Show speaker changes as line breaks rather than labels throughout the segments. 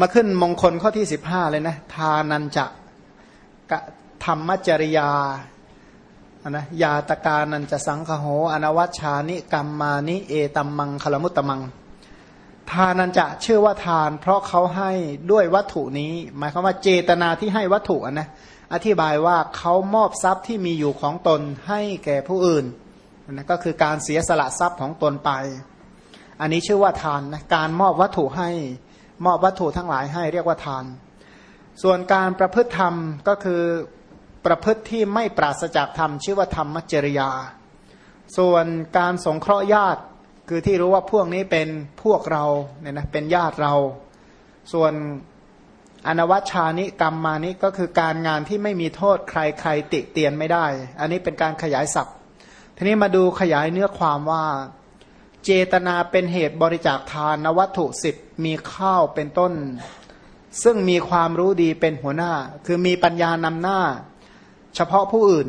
มาขึ้นมงคลข้อที่สิบห้าเลยนะทานันจะกะธรรมจริยานะยาตการนันจะสังคโหอนวัชชานิกรรมานิเอตัมมังคลมุตตมัง ทานันจะชื่อว่าทาน เพราะเขาให้ด้วยวัตถุนี้ หมายความว่าเจตนาที่ให้วัตถุนะอธิบายว่าเขามอบทรัพย์ที่มีอยู่ของตนให้แก่ผู้อื่นนะก็คือการเสียสละทรัพย์ของตนไป อันนี้ชื่อว่าทานนะการมอบวัตถุให้ มอบวัตถุทั้งหลายให้เรียกว่าทาน ส่วนการประพฤติธรรมก็คือประพฤติที่ไม่ปราศจากธรรมชื่อว่าธรรมจริยา ส่วนการสงเคราะห์ญาติคือที่รู้ว่าพวกนี้เป็นพวกเราเนี่ยนะเป็นญาติเรา ส่วนอนวัชชานิกรรมมานิก็คือการงานที่ไม่มีโทษใครใครติเตียนไม่ได้ อันนี้เป็นการขยายศัพท์ ทีนี้มาดูขยายเนื้อความว่า เจตนาเป็นเหตุบริจาคทานวัตถุสิบมีข้าวเป็นต้น ซึ่งมีความรู้ดีเป็นหัวหน้า คือมีปัญญานำหน้า เฉพาะผู้อื่น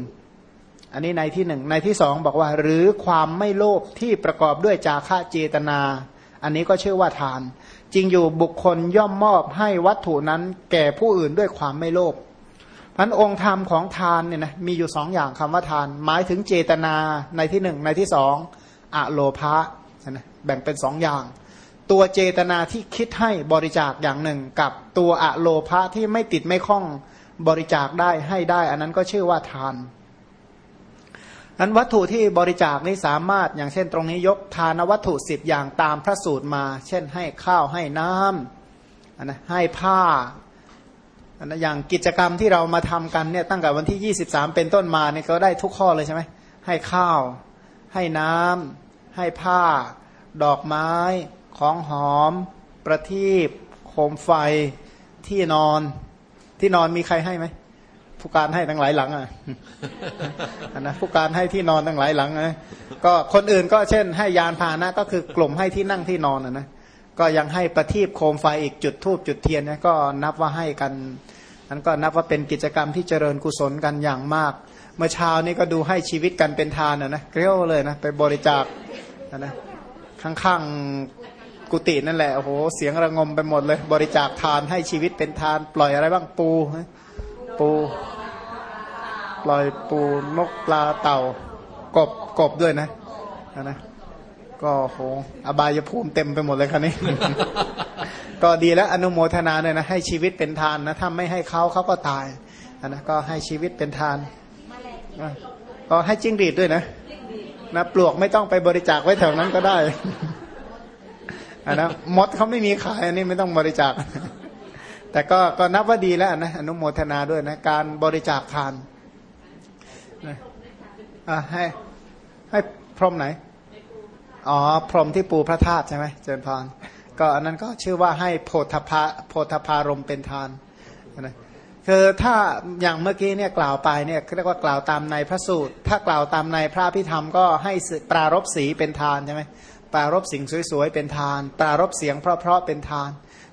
อันนี้ในที่หนึ่งในที่สองบอกว่า หรือความไม่โลภที่ประกอบด้วยจาค่าเจตนา อันนี้ก็ชื่อว่าทาน จริงอยู่บุคคลย่อมมอบให้วัตถุนั้นแก่ผู้อื่นด้วยความไม่โลภพันองค์ธรรมของทานเนี่ยนะมีอยู่สองอย่างคำว่าทาน หมายถึงเจตนาในที่หนึ่งในที่สองอะโลภะ นะแบ่งเป็นสองอย่าง ตัวเจตนาที่คิดให้บริจาคอย่างหนึ่ง กับตัวอะโลภะที่ไม่ติดไม่คล้องบริจาคได้ให้ได้ อันนั้นก็ชื่อว่าทานนั้นวัตถุที่บริจาคนี้สามารถอย่างเช่นตรงนี้ยกทานวัตถุสิบอย่างตามพระสูตรมา เช่นให้ข้าวให้น้ำนะให้ผ้านะอย่างกิจกรรมที่เรามาทำกันเนี่ยตั้งแต่วันที่ 23 เป็นต้นมาเนี่ยก็ได้ทุกข้อเลยใช่ไหมให้ข้าว ให้น้ำ ให้ผ้า ดอกไม้ ของหอม ประทีปโคมไฟ ที่นอน ที่นอนมีใครให้ไหมผู้การให้ทั้งหลายหลังอะนะผู้การให้ที่นอนทั้งหลายหลังนะก็คนอื่นก็เช่น ให้ยานพาหนะก็คือกลุ่มให้ที่นั่งที่นอนนะก็ยังให้ประทีปโคมไฟอีกจุดทูบจุดเทียนนะก็นับว่าให้กันนั้นก็นับว่าเป็นกิจกรรมที่เจริญกุศลกันอย่างมาก เมื่อเช้านี้ก็ดูให้ชีวิตกันเป็นทานนะนะเกลียวเลยนะไปบริจาคนะข้างๆกุฏินั่นแหละโอ้โหเสียงระงมไปหมดเลย บริจาคทานให้ชีวิตเป็นทาน ปล่อยอะไรบ้างปูปู ปล่อยปูนกปลาเต่ากบกบด้วยนะนะก็โหอบายภูมิเต็มไปหมดเลยคันนี้ ก็ดีแล้วอนุโมทนาเนี่ยนะให้ชีวิตเป็นทานนะถ้าไม่ให้เขาเขาก็ตายนะก็ให้ชีวิตเป็นทาน ก็ให้จิ้งหรีดด้วยนะนะปลวกไม่ต้องไปบริจาคไว้แถวนั้นก็ได้อันนะมดเขาไม่มีขายอันนี้ไม่ต้องบริจาค แต่ก็ก็นับว่าดีแล้วนะอนุโมทนาด้วยนะ การบริจาคทานนะอ่าให้ให้พรมไหน อ๋อ พรมที่ปูพระธาตุใช่ไหมเจริญพรก็อันนั้นก็ชื่อว่าให้โพธพาโพธพารมเป็นทานนะ คือถ้าอย่างเมื่อกี้เนี่ยกล่าวไปเนี่ยเรียกว่ากล่าวตามในพระสูตร ถ้ากล่าวตามในพระพิธรรมก็ให้ปรารบสีเป็นทานใช่ไหมปรารบสิ่งสวยๆเป็นทาน ปรารบเสียงเพราะๆเป็นทาน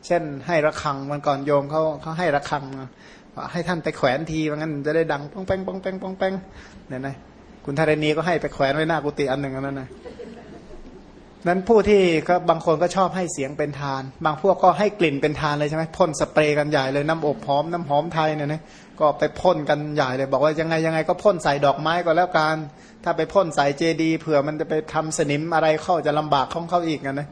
เช่นให้ระฆังวันก่อนโยมเขาเขาให้ระฆังให้ท่านไปแขวนทีว่างั้นจะได้ดังป้องแป้งป้องแป้งป้องแป้งเนี่ยนะคุณธารณีก็ให้ไปแขวนไว้หน้ากุฏิอันหนึ่งนั่นนะ นั้นผู้ที่ก็บางคนก็ชอบให้เสียงเป็นทาน บางพวกก็ให้กลิ่นเป็นทานเลยใช่ไหมพ่นสเปรย์กันใหญ่เลยน้ำอบหอมน้ำหอมไทยเนี่ยนะก็ไปพ่นกันใหญ่เลย บอกว่ายังไงยังไงก็พ่นใส่ดอกไม้ก็แล้วกันถ้าไปพ่นใส่เจดีเผื่อมันจะไปทำสนิมอะไรเข้าจะลำบากของเขาอีกนะ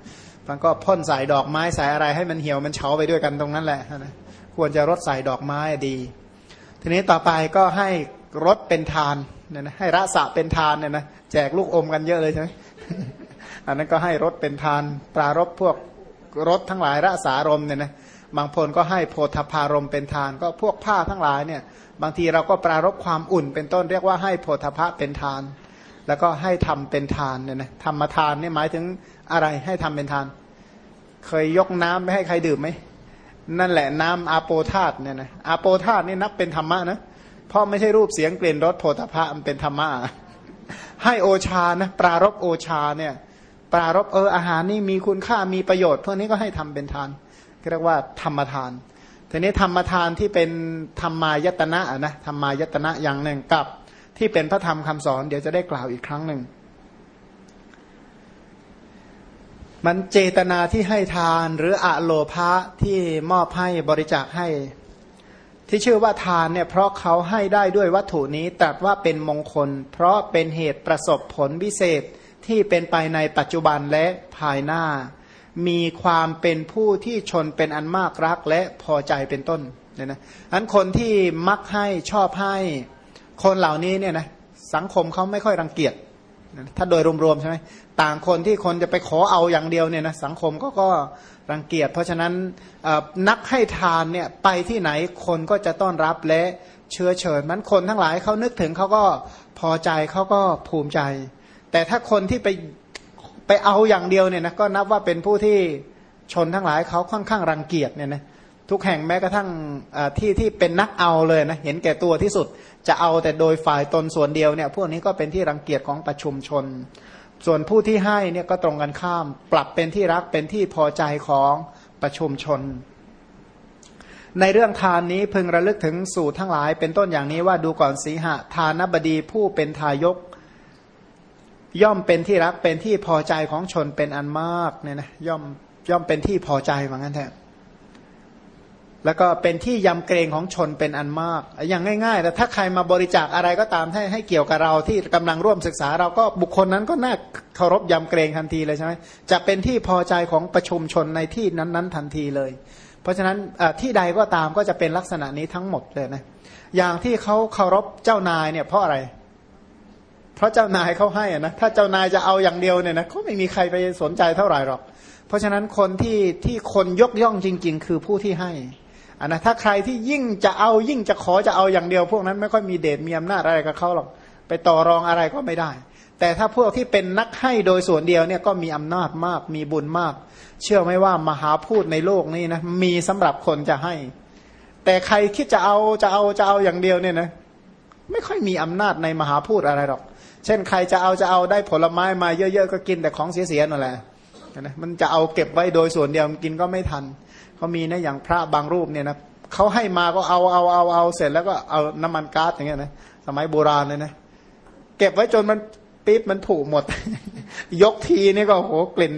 มันก็พ่นใส่ดอกไม้ใส่อะไรให้มันเหี่ยวมันเฉาไปด้วยกันตรงนั้นแหละนะควรจะรดใส่ดอกไม้ดี ทีนี้ต่อไปก็ให้รดเป็นทานเนี่ยนะให้ระสะเป็นทานเนี่ยนะแจกลูกอมกันเยอะเลยใช่ไหม อันนั้นก็ให้รถเป็นทานปรารบพวกรถทั้งหลายระสารมเนี่ยนะบางคนก็ให้โพธพารมเป็นทาน ก็พวกผ้าทั้งหลายเนี่ยบางทีเราก็ปรารบความอุ่นเป็นต้นเรียกว่าให้โพธพะเป็นทาน แล้วก็ให้ทำเป็นทานเนี่ยนะธรรมทานเนี่ยหมายถึงอะไรให้ทำเป็นทาน เคยยกน้ำไม่ให้ใครดื่มไหมนั่นแหละน้ำอาโปธาตเนี่ยนะอาโปธาตนี่นับเป็นธรรมะนะเพราะไม่ใช่รูปเสียงกลิ่นรสโพธพะมันเป็นธรรมะให้โอชานะปรารบโอชาเนี่ย ปรารบเอออาหารนี่มีคุณค่ามีประโยชน์พวกนี้ก็ให้ทำเป็นทานเรียกว่าธรรมทานทีนี้ธรรมทานที่เป็นธรรมายตนะนะธรรมายตนะอย่างหนึ่งกับที่เป็นพระธรรมคำสอนเดี๋ยวจะได้กล่าวอีกครั้งหนึ่งมันเจตนาที่ให้ทานหรืออะโลภะที่มอบให้บริจาคให้ ที่ชื่อว่าทานเนี่ยเพราะเขาให้ได้ด้วยวัตถุนี้ตรัสว่าเป็นมงคล เพราะเป็นเหตุประสบผลวิเศษ ที่เป็นไปในปัจจุบันและภายหน้า มีความเป็นผู้ที่ชนเป็นอันมากรักและพอใจเป็นต้นเนี่ยนะอันคนที่มักให้ชอบให้คนเหล่านี้เนี่ยนะสังคมเขาไม่ค่อยรังเกียจถ้าโดยรวมๆใช่ไหมต่างคนที่คนจะไปขอเอาอย่างเดียวเนี่ยนะสังคมก็ก็รังเกียจ เพราะฉะนั้นนักให้ทานเนี่ยไปที่ไหนคนก็จะต้อนรับและเชื้อเชิญมันคนทั้งหลายเขานึกถึงเขาก็พอใจเขาก็ภูมิใจ แต่ถ้าคนที่ไปไปเอาอย่างเดียวเนี่ยนะก็นับว่าเป็นผู้ที่ชนทั้งหลายเขาค่อนข้างรังเกียจเนี่ยนะทุกแห่งแม้กระทั่งที่ที่เป็นนักเอาเลยนะเห็นแก่ตัวที่สุดจะเอาแต่โดยฝ่ายตนส่วนเดียวเนี่ยพวกนี้ก็เป็นที่รังเกียจของประชุมชน ส่วนผู้ที่ให้เนี่ยก็ตรงกันข้าม ปรับเป็นที่รักเป็นที่พอใจของประชุมชน ในเรื่องทานนี้พึงระลึกถึงสูตรทั้งหลาย เป็นต้นอย่างนี้ว่าดูก่อนสีหะทานบดีผู้เป็นทายก ย่อมเป็นที่รักเป็นที่พอใจของชนเป็นอันมากเนี่ยนะย่อมย่อมเป็นที่พอใจเหมือนกันแท้แล้วก็เป็นที่ยำเกรงของชนเป็นอันมาก อย่างง่ายๆแต่ถ้าใครมาบริจาคอะไรก็ตามให้ให้เกี่ยวกับเราที่กำลังร่วมศึกษา เราก็บุคคลนั้นก็น่าเคารพยำเกรงทันทีเลยใช่ไหมจะเป็นที่พอใจของประชุมชนในที่นั้นๆทันทีเลย เพราะฉะนั้นที่ใดก็ตามก็จะเป็นลักษณะนี้ทั้งหมดเลยนะอย่างที่เขาเคารพเจ้านายเนี่ยเพราะอะไรเพราะเจ้านายเขาให้นะถ้าเจ้านายจะเอาอย่างเดียวเนี่ยนะเขาไม่มีใครไปสนใจเท่าไหร่หรอก เพราะฉะนั้นคนที่ที่คนยกย่องจริง ๆ คือผู้ที่ให้อันนะถ้าใครที่ยิ่งจะเอายิ่งจะขอจะเอาอย่างเดียว พวกนั้นไม่ค่อยมีเดชมีอำนาจอะไรกับเขาหรอกไปต่อรองอะไรก็ไม่ได้ แต่ถ้าพวกที่เป็นนักให้โดยส่วนเดียวเนี่ยก็มีอำนาจมากมีบุญมาก เชื่อไหมว่ามหาพูดในโลกนี้นะมีสำหรับคนจะให้ แต่ใครคิดจะเอาจะเอาจะเอาอย่างเดียวเนี่ยนะไม่ค่อยมีอำนาจในมหาพูดอะไรหรอก เช่นใครจะเอาจะเอาได้ผลไม้มาเยอะๆก็กินแต่ของเสียๆนั่นแหละนะมันจะเอาเก็บไว้โดยส่วนเดียวกินก็ไม่ทันเขามีนะอย่างพระบางรูปเนี่ยนะเขาให้มาก็เอาเอาเอาเอาเสร็จแล้วก็เอาน้ำมันก๊าซอย่างเงี้ยนะสมัยโบราณเลยนะเก็บไว้จนมันปี๊บมันผุหมด ยกทีนี่ก็โหกลิ่น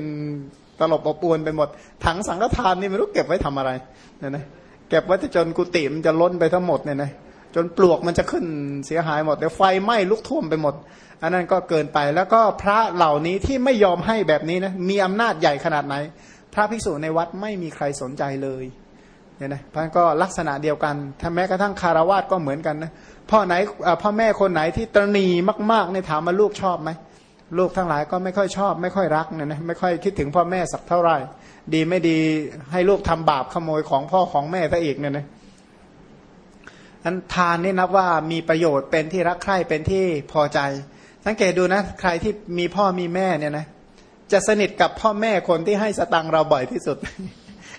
ตลบอบอวนไปหมด ถังสังฆทานนี่ไม่รู้เก็บไว้ทำอะไรเนี่ยนะเก็บไว้จนกุฏิมันจะล้นไปทั้งหมดเนี่ยนะ จนปลวกมันจะขึ้นเสียหายหมดเดี๋ยวไฟไหม้ลุกท่วมไปหมด อันนั้นก็เกินไปแล้วก็พระเหล่านี้ที่ไม่ยอมให้แบบนี้นะมีอำนาจใหญ่ขนาดไหน พระภิกษุในวัดไม่มีใครสนใจเลยเนี่ยนะพันก็ลักษณะเดียวกันถ้าแม้กระทั่งคารวาสก็เหมือนกันนะพ่อไหนพ่อแม่คนไหนที่ตรณีมากๆเนี่ยถามมาลูกชอบไหมลูกทั้งหลายก็ไม่ค่อยชอบ ไม่ค่อยรักเนี่ยนะไม่ค่อยคิดถึงพ่อแม่สักเท่าไหร่ ดีไม่ดีให้ลูกทำบาปขโมยของพ่อของแม่ซะอีกเนี่ยนะ อันทานนี่นับว่ามีประโยชน์เป็นที่รักใคร่เป็นที่พอใจ สังเกตดูนะใครที่มีพ่อมีแม่เนี่ยนะจะสนิทกับพ่อแม่คนที่ให้สตังเราบ่อยที่สุด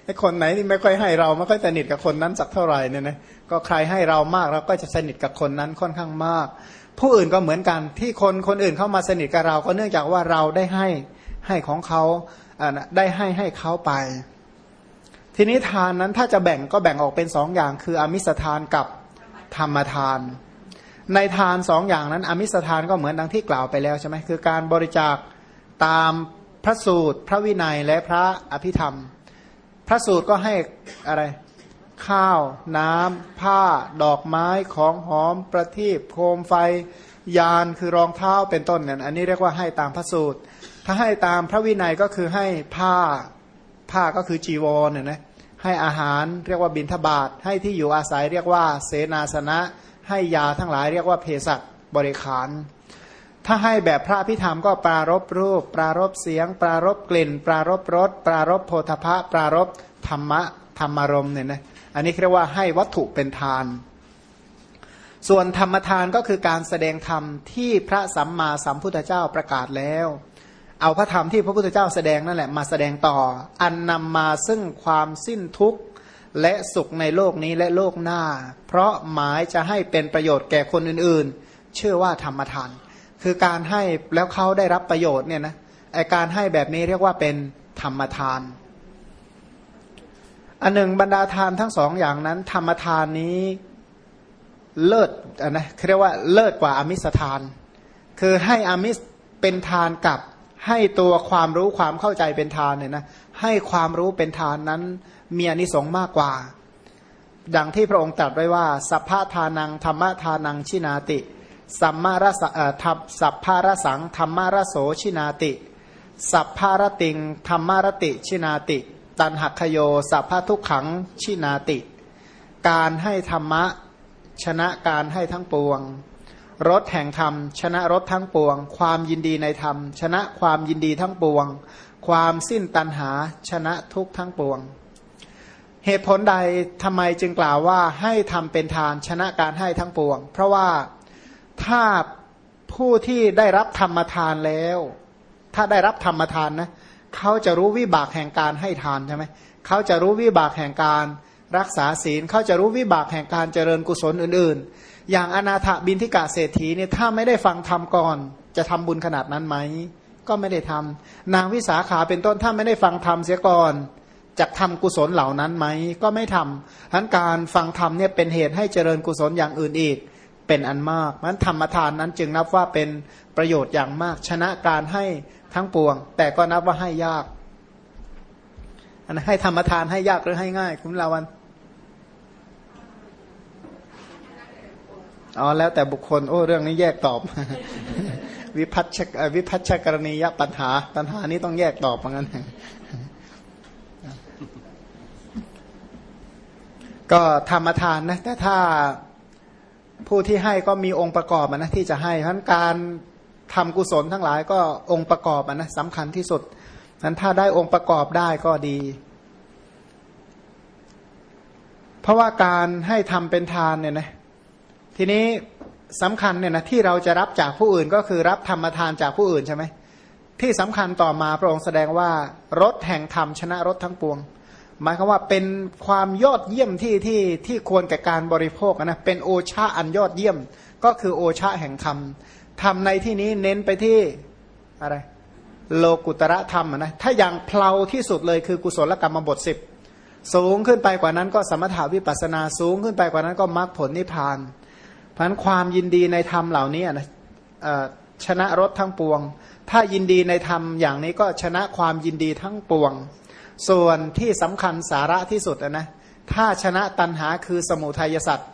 ไอ้คนไหนที่ไม่ค่อยให้เราไม่ค่อยสนิทกับคนนั้นสักเท่าไหร่เนี่ยนะก็ใครให้เรามากเราก็จะสนิทกับคนนั้นค่อนข้างมาก ผู้อื่นก็เหมือนกันที่คนคนอื่นเข้ามาสนิทกับเราก็เนื่องจากว่าเราได้ให้ให้ของเขาได้ให้ให้เขาไป ทีนี้ทานนั้นถ้าจะแบ่งก็แบ่งออกเป็นสองอย่าง คืออมิสทานกับ ธรรมทาน ในทานสองอย่างนั้น อมิสทานก็เหมือนดังที่กล่าวไปแล้วใช่ไหมคือการบริจาคตามพระสูตร พระวินัยและพระอภิธรรม พระสูตรก็ให้อะไร ข้าว น้ำ ผ้า ดอกไม้ของหอมประทีปโคมไฟ ยานคือรองเท้าเป็นต้นเนี่ยอันนี้เรียกว่าให้ตามพระสูตร ถ้าให้ตามพระวินัยก็คือให้ผ้าผ้าก็คือจีวรเนี่ยนะ ให้อาหารเรียกว่าบิณฑบาตให้ที่อยู่อาศัยเรียกว่าเสนาสนะ ให้ยาทั้งหลายเรียกว่าเภสัชบริขาร ถ้าให้แบบพระพิธรรมก็ปรารบรูป ปรารบเสียง ปรารบกลิ่น ปรารบรส ปรารบโพธพะปรารบธรรมะธรรมารมเนี่ยนะอันนี้เรียกว่าให้วัตถุเป็นทาน ส่วนธรรมทานก็คือการแสดงธรรมที่พระสัมมาสัมพุทธเจ้าประกาศแล้ว เอาพระธรรมที่พระพุทธเจ้าแสดงนั่นแหละมาแสดงต่อ อันนำมาซึ่งความสิ้นทุกข์และสุขในโลกนี้และโลกหน้า เพราะหมายจะให้เป็นประโยชน์แก่คนอื่นๆ เชื่อว่าธรรมทาน คือการให้แล้วเขาได้รับประโยชน์เนี่ยนะไอการให้แบบนี้เรียกว่าเป็นธรรมทาน อันหนึ่งบรรดาทานทั้งสองอย่างนั้น ธรรมทานนี้เลิศนะเรียกว่าเลิศกว่าอมิสทาน คือให้อมิสเป็นทานกับ ให้ตัวความรู้ความเข้าใจเป็นทานเนี่ยนะให้ความรู้เป็นทานนั้นมีอนิสงส์มากกว่า ดังที่พระองค์ตรัสไว้ว่า สัพพะทานังธรรมทานังชินาติ สัมมารสทับสัพพารสังธรรมารโสชินาติ สัพพารติงธรรมารติชินาติ ตันหักขโย สัพพทุกขังชินาติ การให้ธรรมะชนะการให้ทั้งปวง รถแห่งธรรม ชนะรถทั้งปวง ความยินดีในธรรม ชนะความยินดีทั้งปวง ความสิ้นตัณหา ชนะทุกทั้งปวง เหตุผลใดทำไมจึงกล่าวว่าให้ทำเป็นทานชนะการให้ทั้งปวง เพราะว่าถ้าผู้ที่ได้รับธรรมทานแล้ว ถ้าได้รับธรรมทานนะเขาจะรู้วิบากแห่งการให้ทานใช่ไหมเขาจะรู้วิบากแห่งการรักษาศีลเขาจะรู้วิบากแห่งการเจริญกุศลอื่นๆ อย่างอนาถบินทิกาเศรษฐีเนี่ยถ้าไม่ได้ฟังธรรมก่อน จะทำบุญขนาดนั้นไหม ก็ไม่ได้ทำนางวิสาขาเป็นต้นถ้าไม่ได้ฟังธรรมเสียก่อนจะทำกุศลเหล่านั้นไหม ก็ไม่ทำทั้นการฟังธรรมเนี่ยเป็นเหตุให้เจริญกุศลอย่างอื่นอีก เป็นอันมากมันธรรมทานนั้นจึงนับว่าเป็นประโยชน์อย่างมาก ชนะการให้ทั้งปวง แต่ก็นับว่าให้ยากอันให้ธรรมทานให้ยากหรือให้ง่าย คุณลาวัน อ๋อแล้วแต่บุคคล โอ้เรื่องนี้แยกตอบ วิพัฒชวิพัฒชกรณียปัญหา ปัญหานี้ต้องแยกตอบเหมือนกันก็ธรรมทานนะแต่ถ้าผู้ที่ให้ก็มีองค์ประกอบนะที่จะให้เพราะการทำกุศลทั้งหลายก็องค์ประกอบนะสำคัญที่สุดนั้นถ้าได้องค์ประกอบได้ก็ดี เพราะว่าการให้ทำเป็นทานเนี่ยนะ ทีนี้สำคัญเนี่ยนะที่เราจะรับจากผู้อื่นก็คือรับธรรมทานจากผู้อื่นใช่ไหมที่สำคัญต่อมาพระองค์แสดงว่ารถแห่งธรรมชนะรถทั้งปวง หมายความว่าเป็นความยอดเยี่ยมที่ที่ที่ควรแก่การบริโภคนะเป็นโอชาอันยอดเยี่ยม ก็คือโอชาแห่งธรรมธรรมในที่นี้เน้นไปที่อะไร โลกุตระธรรมนะถ้าอย่างเพลาที่สุดเลยคือกุศลกรรมบทสิบสูงขึ้นไปกว่านั้นก็สมถาวิปัสนาสูงขึ้นไปกว่านั้นก็มรรคผลนิพพานเพราะนั้นความยินดีในธรรมเหล่านี้นะชนะรสทั้งปวง ถ้ายินดีในธรรมอย่างนี้ก็ชนะความยินดีทั้งปวง ส่วนที่สำคัญสาระที่สุดนะถ้าชนะตันหาคือสมุทัยสัตว์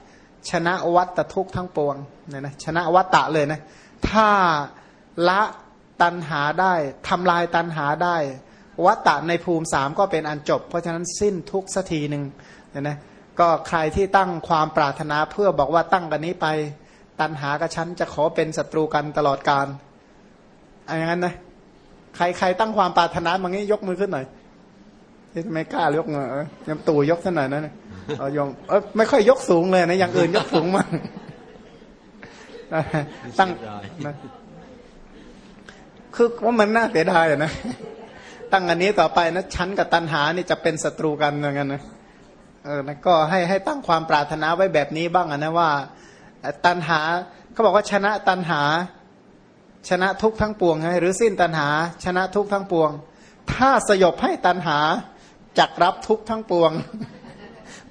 ชนะวัตทุกข์ทั้งปวงเนี่ยนะชนะวัตตะเลยนะถ้าละตันหาได้ทำลายตันหาได้วัตตะในภูมิสามก็เป็นอันจบ เพราะฉะนั้นสิ้นทุกสักทีหนึ่งเนี่ยนะ ก็ใครที่ตั้งความปรารถนาเพื่อบอกว่าตั้งกันนี้ไป ตันหากับฉันจะขอเป็นศัตรูกันตลอดการอย่างนั้นนะใครใครตั้งความปรารถนาบางนี้ยกมือขึ้นหน่อยไม่กล้ายกมือยมตู่ยกสักหน่อยนะเอายมเออไม่ค่อยยกสูงเลยนะอย่างอื่นยกสูงมากตั้งคือว่ามันน่าเสียดายนะตั้งอันนี้ต่อไปนะฉันกับตันหานี่จะเป็นศัตรูกันอย่างนั้นนะ เออนะก็ให้ให้ตั้งความปรารถนาไว้แบบนี้บ้างนะว่า ตันหาเขาบอกว่าชนะตันหา ชนะทุกทั้งปวงไงหรือสิ้นตันหา ชนะทุกทั้งปวง ถ้าสยบให้ตันหาจักรับทุกทั้งปวง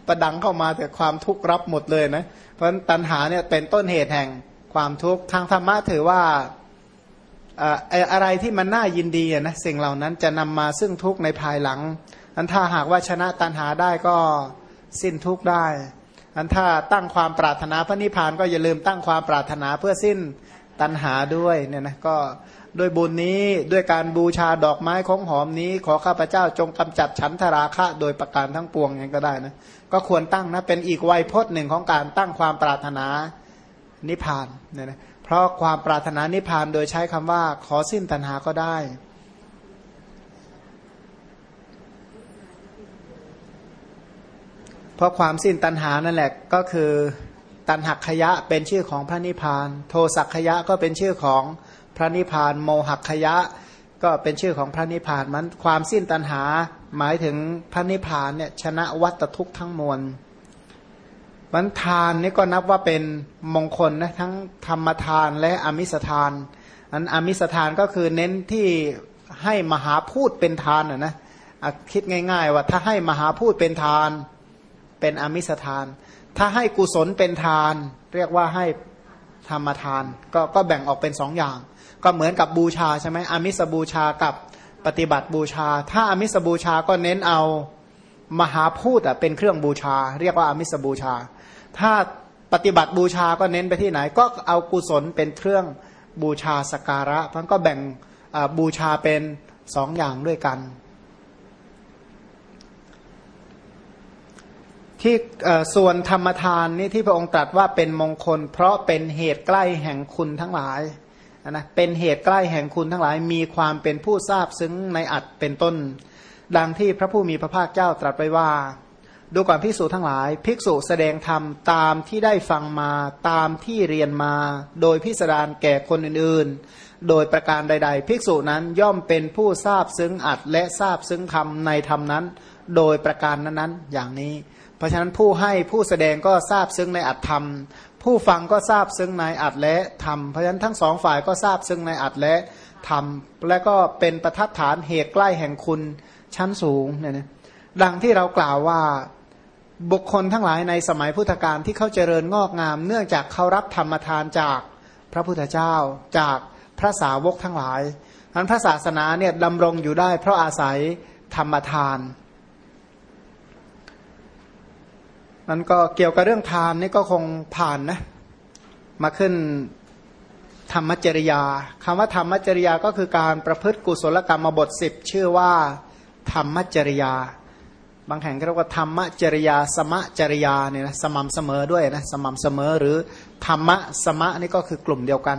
ประดังเข้ามาแต่ความทุกข์รับหมดเลยนะ เพราะตันหาเนี่ยเป็นต้นเหตุแห่งความทุกข์ทางธรรมะถือว่าอะไรที่มันน่ายินดีนะสิ่งเหล่านั้นจะนำมาซึ่งทุกข์ในภายหลัง อันถ้าหากว่าชนะตันหาได้ก็สิ้นทุกข์ได้ อันถ้าตั้งความปรารถนาพระนิพพานก็อย่าลืมตั้งความปรารถนาเพื่อสิ้นตันหาด้วยเนี่ยนะก็ด้วยบุญนี้ด้วยการบูชาดอกไม้ของหอมนี้ ขอข้าพเจ้าจงกำจัดฉันทราคะโดยประการทั้งปวงอย่างก็ได้นะก็ควรตั้งนะเป็นอีกวัยพจน์หนึ่งของการตั้งความปรารถนานิพพานเนี่ยนะเพราะความปรารถนานิพพานโดยใช้คำว่าขอสิ้นตัณหาก็ได้ เพราะความสิ้นตัณหานั่นแหละก็คือตัณหักขยะเป็นชื่อของพระนิพพาน โทสักขยะก็เป็นชื่อของพระนิพพาน โมหักขยะก็เป็นชื่อของพระนิพพานมันความสิ้นตัณหาหมายถึงพระนิพพานเนี่ยชนะวัตทุกข์ทั้งมวลมันทานนี่ก็นับว่าเป็นมงคลนะทั้งธรรมทานและอมิสทานอันอมิสทานก็คือเน้นที่ให้มหาพูดเป็นทานนะนะคิดง่าย ๆ ว่าถ้าให้มหาพูดเป็นทาน เป็นอมิสทาน ถ้าให้กุศลเป็นทาน เรียกว่าให้ธรรมทานก็ก็แบ่งออกเป็นสองอย่าง ก็เหมือนกับบูชาใช่ไหมอมิสบูชากับปฏิบัติบูชา ถ้าอมิสบูชาก็เน้นเอามหาพูดเป็นเครื่องบูชา เรียกว่าอมิสบูชา ถ้าปฏิบัติบูชาก็เน้นไปที่ไหน ก็เอากุศลเป็นเครื่องบูชาสการะมันก็แบ่งบูชาเป็นสองอย่างด้วยกัน ที่ส่วนธรรมทานนี่ที่พระองค์ตรัสว่าเป็นมงคล เพราะเป็นเหตุใกล้แห่งคุณทั้งหลายนะเป็นเหตุใกล้แห่งคุณทั้งหลาย มีความเป็นผู้ทราบซึ้งในอัดเป็นต้น ดังที่พระผู้มีพระภาคเจ้าตรัสไว้ว่า ดูก่อนภิกษุทั้งหลาย ภิกษุแสดงธรรมตามที่ได้ฟังมาตามที่เรียนมา โดยพิสดารแก่คนอื่นๆ โดยประการใด ๆ ภิกษุนั้นย่อมเป็นผู้ทราบซึ้งอัดและทราบซึ้งธรรมในธรรมนั้น โดยประการนั้นๆอย่างนี้ เพราะฉะนั้นผู้ให้ผู้แสดงก็ทราบซึ้งในอัตธรรม ผู้ฟังก็ทราบซึ่งในอัดและธรรมเพราะฉะนั้นทั้งสองฝ่ายก็ทราบซึ่งในอัดและธรรม และก็เป็นประทัดฐานเหตุใกล้แห่งคุณชั้นสูงเนี่ยนะดังที่เรากล่าวว่าบุคคลทั้งหลายในสมัยพุทธกาลที่เขาเจริญงอกงาม เนื่องจากเขารับธรรมทานจากพระพุทธเจ้าจากพระสาวกทั้งหลายนั้นพระศาสนาเนี่ยดำรงอยู่ได้เพราะอาศัยธรรมทาน มันก็เกี่ยวกับเรื่องทานนี่ก็คงผ่านนะมาขึ้นธรรมจริยาคำว่าธรรมจริยาก็คือการประพฤติกุศลกรรมบทสิบชื่อว่าธรรมจริยา บางแห่งก็เรียกว่าธรรมจริยา สมจริยาเนี่ยนะสม่ำเสมอด้วยนะสม่ำเสมอหรือธรรมะสมะนี่ก็คือกลุ่มเดียวกัน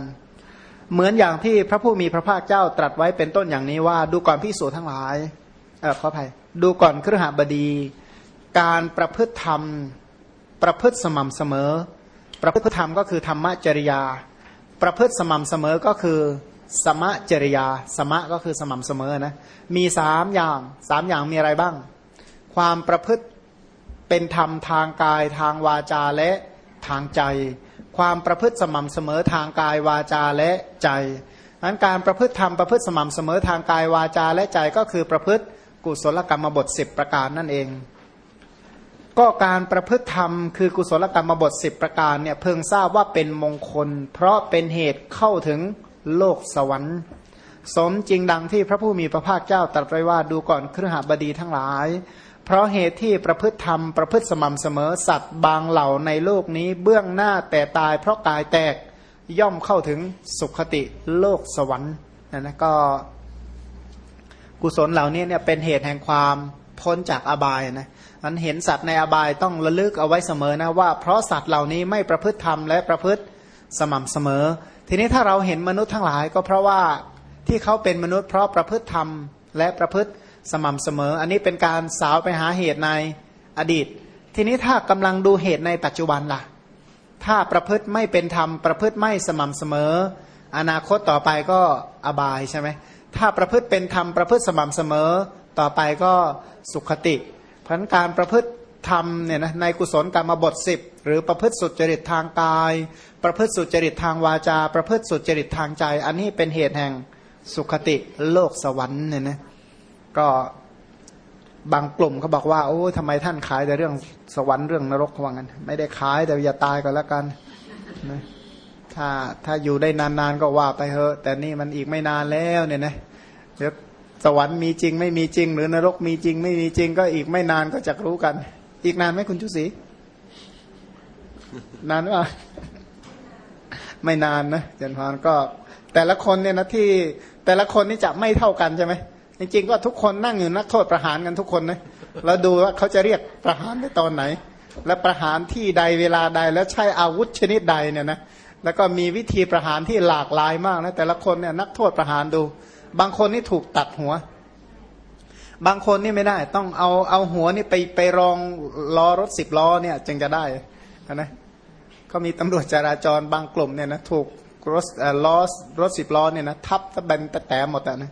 เหมือนอย่างที่พระผู้มีพระภาคเจ้าตรัสไว้เป็นต้นอย่างนี้ว่า ดูก่อนพิสูจทั้งหลายเออขออภัยดูก่อนเครือหบดี การประพฤติธรรม ประพฤติสม่ำเสมอ ประพฤติธรรมก็คือธรรมจริยา ประพฤติสม่ำเสมอก็คือสมะจริยา สมะก็คือสม่ำเสมอนะ มีสามอย่างสามอย่างมีอะไรบ้าง ความประพฤติเป็นธรรมทางกายทางวาจาและทางใจ ความประพฤติสม่ำเสมอทางกายวาจาและใจนั้นการประพฤติธรรมประพฤติสม่ำเสมอทางกายวาจาและใจก็คือประพฤติกุศลกรรมบท 10 ประการนั่นเอง ก็การประพฤติธรรมคือกุศลกรรมบทสิบประการเนี่ยเพิ่งทราบว่าเป็นมงคล เพราะเป็นเหตุเข้าถึงโลกสวรรค์ สมจริงดังที่พระผู้มีพระภาคเจ้าตรัสไว้ว่าดูก่อนเครือหบดีทั้งหลาย เพราะเหตุที่ประพฤติธรรมประพฤติสม่ำเสมอสัตว์บางเหล่าในโลกนี้เบื้องหน้าแต่ตายเพราะกายแตกย่อมเข้าถึงสุขติโลกสวรรค์นั่นนะก็กุศลเหล่านี้เนี่ยเป็นเหตุแห่งความพ้นจากอบายนะ มันเห็นสัตว์ในอบายต้องระลึกเอาไว้เสมอนะว่า เพราะสัตว์เหล่านี้ไม่ประพฤติธรรมและประพฤติสม่ำเสมอ ทีนี้ถ้าเราเห็นมนุษย์ทั้งหลายก็เพราะว่าที่เขาเป็นมนุษย์เพราะประพฤติธรรมและประพฤติสม่ำเสมอ อันนี้เป็นการสาวไปหาเหตุในอดีต ทีนี้ถ้ากำลังดูเหตุในปัจจุบันล่ะ ถ้าประพฤติไม่เป็นธรรมประพฤติไม่สม่ำเสมอ อนาคตต่อไปก็อบายใช่ไหมถ้าประพฤติเป็นธรรมประพฤติสม่ำเสมอ ต่อไปก็สุขติ พันการประพฤติธรรมเนี่ยนะในกุศลกรรมบทสิบหรือประพฤติสุจริตทางกาย ประพฤติสุจริตทางวาจา ประพฤติสุจริตทางใจ อันนี้เป็นเหตุแห่งสุขติโลกสวรรค์เนี่ยนะก็บางกลุ่มเขาบอกว่าโอ้ทำไมท่านขายแต่เรื่องสวรรค์เรื่องนรกว่างั้น ไม่ได้ขายแต่อย่าตายก็แล้วกันนะถ้าถ้าอยู่ได้นานๆก็ว่าไปเถอะ แต่นี่มันอีกไม่นานแล้วเนี่ยนะเดี๋ยว สวรรค์มีจริงไม่มีจริง หรือนรกมีจริง ไม่มีจริง ก็อีกไม่นานก็จะรู้กัน อีกนานไหมคุณชุศรีนานว่าไม่นานนะเจนพานก็ แต่ละคนเนี่ยนะที่แต่ละคนนี่จะไม่เท่ากันใช่ไหมจริงๆก็ทุกคนนั่งอยู่นักโทษประหารกันทุกคนนะเราดูว่าเขาจะเรียกประหารในตอนไหน และประหารที่ใดเวลาใดแล้วใช้อาวุธชนิดใดเนี่ยนะแล้วก็มีวิธีประหารที่หลากหลายมากนะแต่ละคนเนี่ยนักโทษประหารดู บางคนนี่ถูกตัดหัว บางคนนี่ไม่ได้ ต้องเอาเอาหัวนี่ไปไปรองล้อรถสิบล้อเนี่ย จึงจะได้นะก็มีตำรวจจราจรบางกลุ่มเนี่ยนะถูกรถล้อรถสิบล้อเนี่ยนะทับตะเบนตะแตหมดอะนะ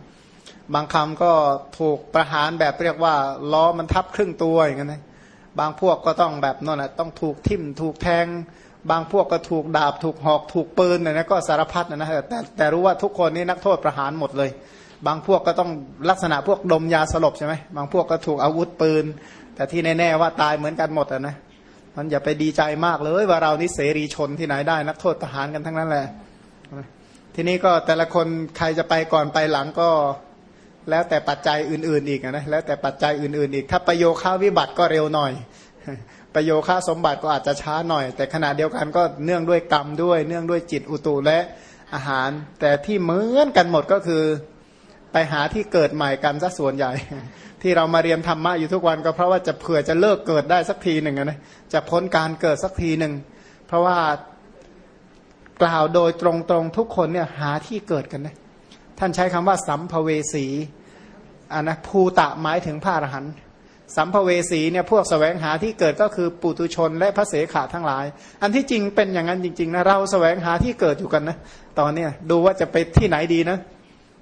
บางคำก็ถูกประหารแบบเรียกว่าล้อมันทับครึ่งตัวอย่างนั้นนะบางพวกก็ต้องแบบนั่นแหละต้องถูกทิ่มถูกแทง บางพวกก็ถูกดาบถูกหอกถูกปืนเนี่ยนะก็สารพัดนะนะแต่แต่รู้ว่าทุกคนนี่นักโทษประหารหมดเลย บางพวกก็ต้องลักษณะพวกดมยาสลบใช่ไหมบางพวกก็ถูกอาวุธปืน แต่ที่แน่ๆว่าตายเหมือนกันหมดอะนะมันอย่าไปดีใจมากเลย ว่าเรานี่เสรีชนที่ไหนได้ นักโทษประหารกันทั้งนั้นแหละทีนี้ก็แต่ละคนใครจะไปก่อนไปหลังก็แล้วแต่ปัจจัยอื่น ๆ อีกนะแล้วแต่ปัจจัยอื่น ๆ อีก ถ้าประโยค่าวิบัติก็เร็วหน่อย ประโยค่าสมบัติก็อาจจะช้าหน่อย แต่ขณะเดียวกันก็เนื่องด้วยกรรมด้วย เนื่องด้วยจิตอุตุและอาหาร แต่ที่เหมือนกันหมดก็คือไปหาที่เกิดใหม่กันซะส่วนใหญ่ ที่เรามาเรียนธรรมะอยู่ทุกวันก็เพราะว่าจะเผื่อจะเลิกเกิดได้สักทีหนึ่งนะจะพ้นการเกิดสักทีหนึ่งเพราะว่ากล่าวโดยตรงๆทุกคนเนี่ยหาที่เกิดกันนะท่านใช้คำว่าสัมภเวสีอันนะภูตะหมายถึงพระอรหันต์ สัมภเวสีเนี่ยพวกสแสวงหาที่เกิดก็คือปุตุชนและพระเสขาทั้งหลาย อันที่จริงเป็นอย่างนั้นจริงๆนะเราสแสวงหาที่เกิดอยู่กันนะตอนเนี้ยดูว่าจะไปที่ไหนดีนะ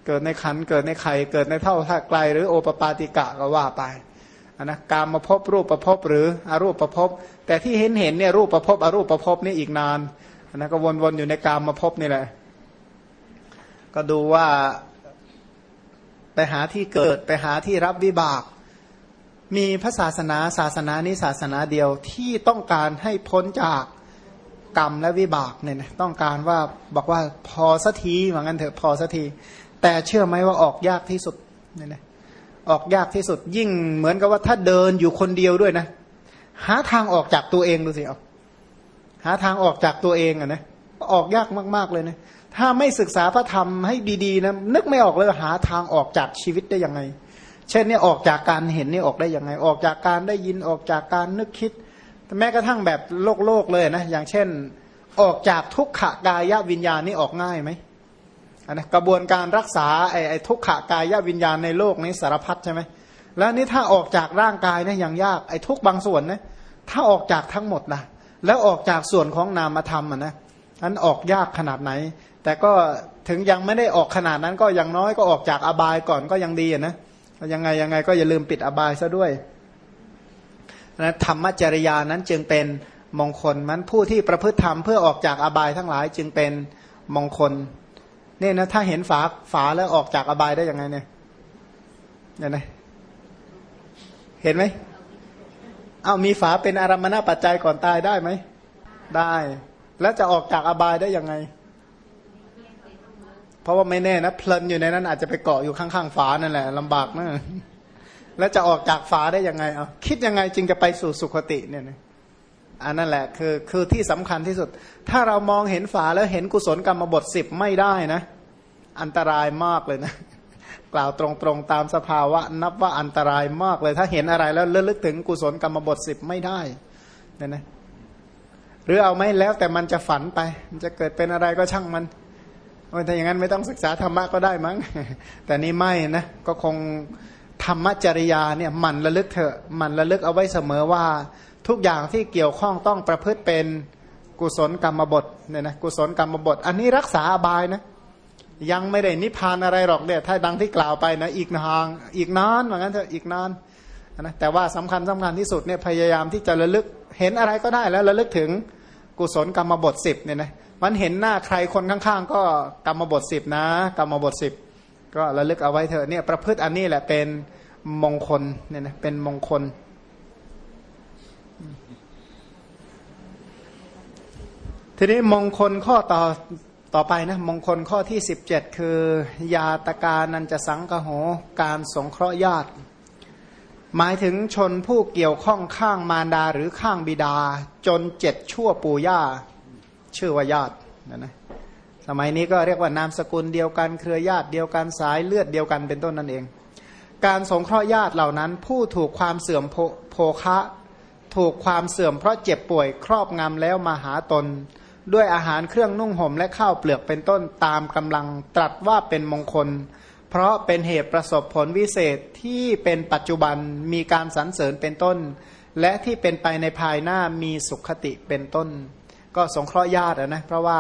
เกิดในขันเกิดในไข่เกิดในเท่าท่าไกลหรือโอปปาติกะก็ว่าไปอันนะการมาพบรูปประพบหรืออรูปประพบ แต่ที่เห็นเห็นเนี่ยรูปประพบอรูปประพบนี่อีกนานอันะก็วนๆอยู่ในการมาพบนี่แหละ ก็ดูว่าไปหาที่เกิดไปหาที่รับวิบาก มีพระศาสนาศาสนานี้ศาสนาเดียวที่ต้องการให้พ้นจากกรรมและวิบากเนี่ยนะต้องการว่าบอกว่าพอสักทีเหมือนกันเถอะพอสักที แต่เชื่อไหมว่าออกยากที่สุดเนี่ยนะออกยากที่สุดยิ่งเหมือนกับว่าถ้าเดินอยู่คนเดียวด้วยนะ หาทางออกจากตัวเองดูสิเอาหาทางออกจากตัวเองอะนะออกยากมากๆเลยนะถ้าไม่ศึกษาพระธรรมให้ดีๆนะนึกไม่ออกเลยหาทางออกจากชีวิตได้ยังไง เช่นนี่ออกจากการเห็นนี่ออกได้ยังไง ออกจากการได้ยินออกจากการนึกคิด แม้กระทั่งแบบโลกโลกเลยนะอย่างเช่น ออกจากทุกขกายวิญญาณนี่ออกง่ายไหมนะกระบวนการรักษาไอ้ไอ้ทุกขกายวิญญาณในโลกนี้สารพัดใช่ไหมแล้วนี่ถ้าออกจากร่างกายนะยังยากไอ้ทุกบางส่วนนะถ้าออกจากทั้งหมดนะแล้วออกจากส่วนของนามธรรมอะนะนั้นออกยากขนาดไหน แต่ก็ถึงยังไม่ได้ออกขนาดนั้นก็ยังน้อยก็ออกจากอบายก่อนก็ยังดีนะ ยังไงยังไงก็อย่าลืมปิดอบายซะด้วยนะธรรมจริยานั้นจึงเป็นมงคลมันผู้ที่ประพฤติธรรมเพื่อออกจากอบายทั้งหลายจึงเป็นมงคลเนี่ยนะถ้าเห็นฝาฝาแล้วออกจากอบายได้ยังไงเนี่ยเนี่ยนะเห็นไหมเอามีฝาเป็นอารมณปัจจัยก่อนตายได้ไหมได้ แล้วจะออกจากอบายได้ยังไง เพราะว่าไม่แน่นะเพลินอยู่ในนั้นอาจจะไปเกาะอยู่ข้างๆฝานั่นแหละลำบากนะแล้วจะออกจากฝาได้ยังไงเอาคิดยังไงจึงจะไปสู่สุคติเนี่ยนะอันนั่นแหละคือคือที่สำคัญที่สุด ถ้าเรามองเห็นฝาแล้วเห็นกุศลกรรมบทสิบไม่ได้นะ อันตรายมากเลยนะ กล่าวตรงๆตามสภาวะ นับว่าอันตรายมากเลย ถ้าเห็นอะไรแล้วเลึกถึงกุศลกรรมบทสิบไม่ได้เนี่ยนะหรือเอาไม่แล้วแต่มันจะฝันไป มันจะเกิดเป็นอะไรก็ช่างมัน ถ้าอย่างนั้นไม่ต้องศึกษาธรรมะก็ได้มั้ง แต่นี่ไม่นะ ก็คงธรรมจริยาเนี่ยมันระลึกเถอะมันระลึกเอาไว้เสมอว่า ทุกอย่างที่เกี่ยวข้องต้องประพฤติเป็นกุศลกรรมบทเนี่ยนะกุศลกรรมบท อันนี้รักษาอบายนะยังไม่ได้นิพพานอะไรหรอกเนี่ยถ้าดังที่กล่าวไปนะอีกนานอีกนานเหมือนกันเถอะอีกนานนะแต่ว่าสำคัญสำคัญที่สุดเนี่ยพยายามที่จะระลึกเห็นอะไรก็ได้แล้วระลึกถึงกุศลกรรมบทสิบเนี่ยนะ มันเห็นหน้าใครคนข้างๆ ก็กรรมบทสิบนะ กรรมบทสิบก็ระลึกเอาไว้เถอะเนี่ยประพฤติอันนี้แหละเป็นมงคลเนี่ยนะเป็นมงคล ทีนี้มงคลข้อต่อต่อไปนะมงคลข้อที่สิบเจ็ดคือ ยาตการนันจะสังกโหการสงเคราะห์ญาติ หมายถึงชนผู้เกี่ยวข้องข้างมารดาหรือข้างบิดา จนเจ็ดชั่วปู่ย่า ชื่อว่าญาตินะนะสมัยนี้ก็เรียกว่านามสกุลเดียวกันเครือญาติเดียวกันสายเลือดเดียวกันเป็นต้นนั่นเอง การสงเคราะห์ญาติเหล่านั้น ผู้ถูกความเสื่อมโภคะถูกความเสื่อมเพราะเจ็บป่วยครอบงำแล้วมาหาตน ด้วยอาหารเครื่องนุ่งห่มและข้าวเปลือกเป็นต้นตามกำลังตรัสว่าเป็นมงคล เพราะเป็นเหตุประสบผลวิเศษที่เป็นปัจจุบันมีการสรรเสริญเป็นต้น และที่เป็นไปในภายหน้ามีสุขคติเป็นต้น ก็สงเคราะห์ญาตินะเพราะว่า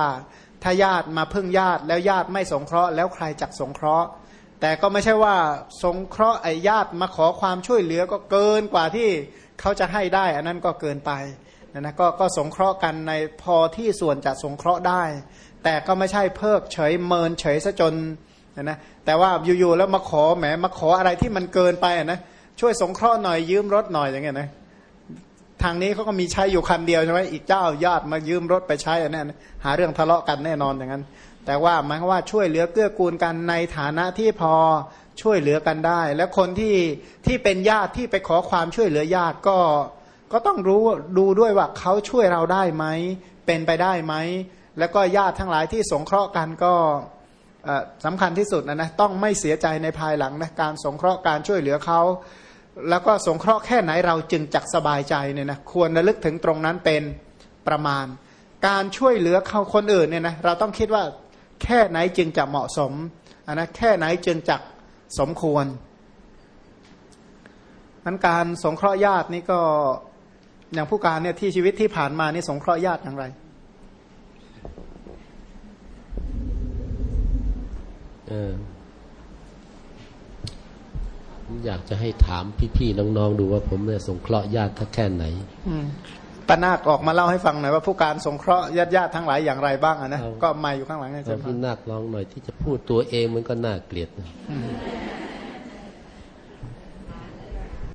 ถ้าญาติมาพึ่งญาติแล้วญาติไม่สงเคราะห์แล้วใครจักสงเคราะห์ แต่ก็ไม่ใช่ว่าสงเคราะห์ไอ้ญาติมาขอความช่วยเหลือก็เกินกว่าที่เขาจะให้ได้ อันนั้นก็เกินไปนะนะก็ก็สงเคราะห์กันในพอที่ส่วนจะสงเคราะห์ได้ แต่ก็ไม่ใช่เพิกเฉยเมินเฉยซะจนนะนะแต่ว่าอยู่ๆแล้วมาขอแหมมาขออะไรที่มันเกินไปนะช่วยสงเคราะห์หน่อยยืมรถหน่อยอย่างเงี้ยนะ ทางนี้เขาก็มีใช้อยู่คันเดียวใช่ไหมอีกเจ้าญาติมายืมรถไปใช้อันนั้นหาเรื่องทะเลาะกันแน่นอนอย่างนั้น แต่ว่าหมายความว่าช่วยเหลือเกื้อกูลกันในฐานะที่พอช่วยเหลือกันได้ และคนที่ที่เป็นญาติที่ไปขอความช่วยเหลือญาติก็ก็ต้องรู้ดูด้วยว่าเขาช่วยเราได้ไหมเป็นไปได้ไหมแล้วก็ญาติทั้งหลายที่สงเคราะห์กันก็เอ่อสำคัญที่สุดนะนะต้องไม่เสียใจในภายหลังนะการสงเคราะห์การช่วยเหลือเขา แล้วก็สงเคราะห์แค่ไหนเราจึงจักสบายใจเนี่ยนะควรระลึกถึงตรงนั้นเป็นประมาณ การช่วยเหลือเขาคนอื่นเนี่ยนะเราต้องคิดว่าแค่ไหนจึงจะเหมาะสมอันนะแค่ไหนจึงจักสมควรนั้นการสงเคราะห์ญาตินี่ก็อย่างผู้การเนี่ยที่ชีวิตที่ผ่านมานี่สงเคราะห์ญาติอย่างไร
เออ อยากจะให้ถามพี่ๆน้องๆดูว่าผมเนี่ยสงเคราะห์ญาติทักแค่ไหน
อืมปานาคออกมาเล่าให้ฟังหน่อยว่าผู้การสงเคราะห์ญาติญาติๆทั้งหลายอย่างไรบ้างอะนะ
เอา
ก็ไม่อยู่ข้างหลังนี่
ตอ
ใช่
น
ไหม
พี่นาคลองหน่อยที่จะพูดตัวเองมันก็น่าเกลียดนะ
อืม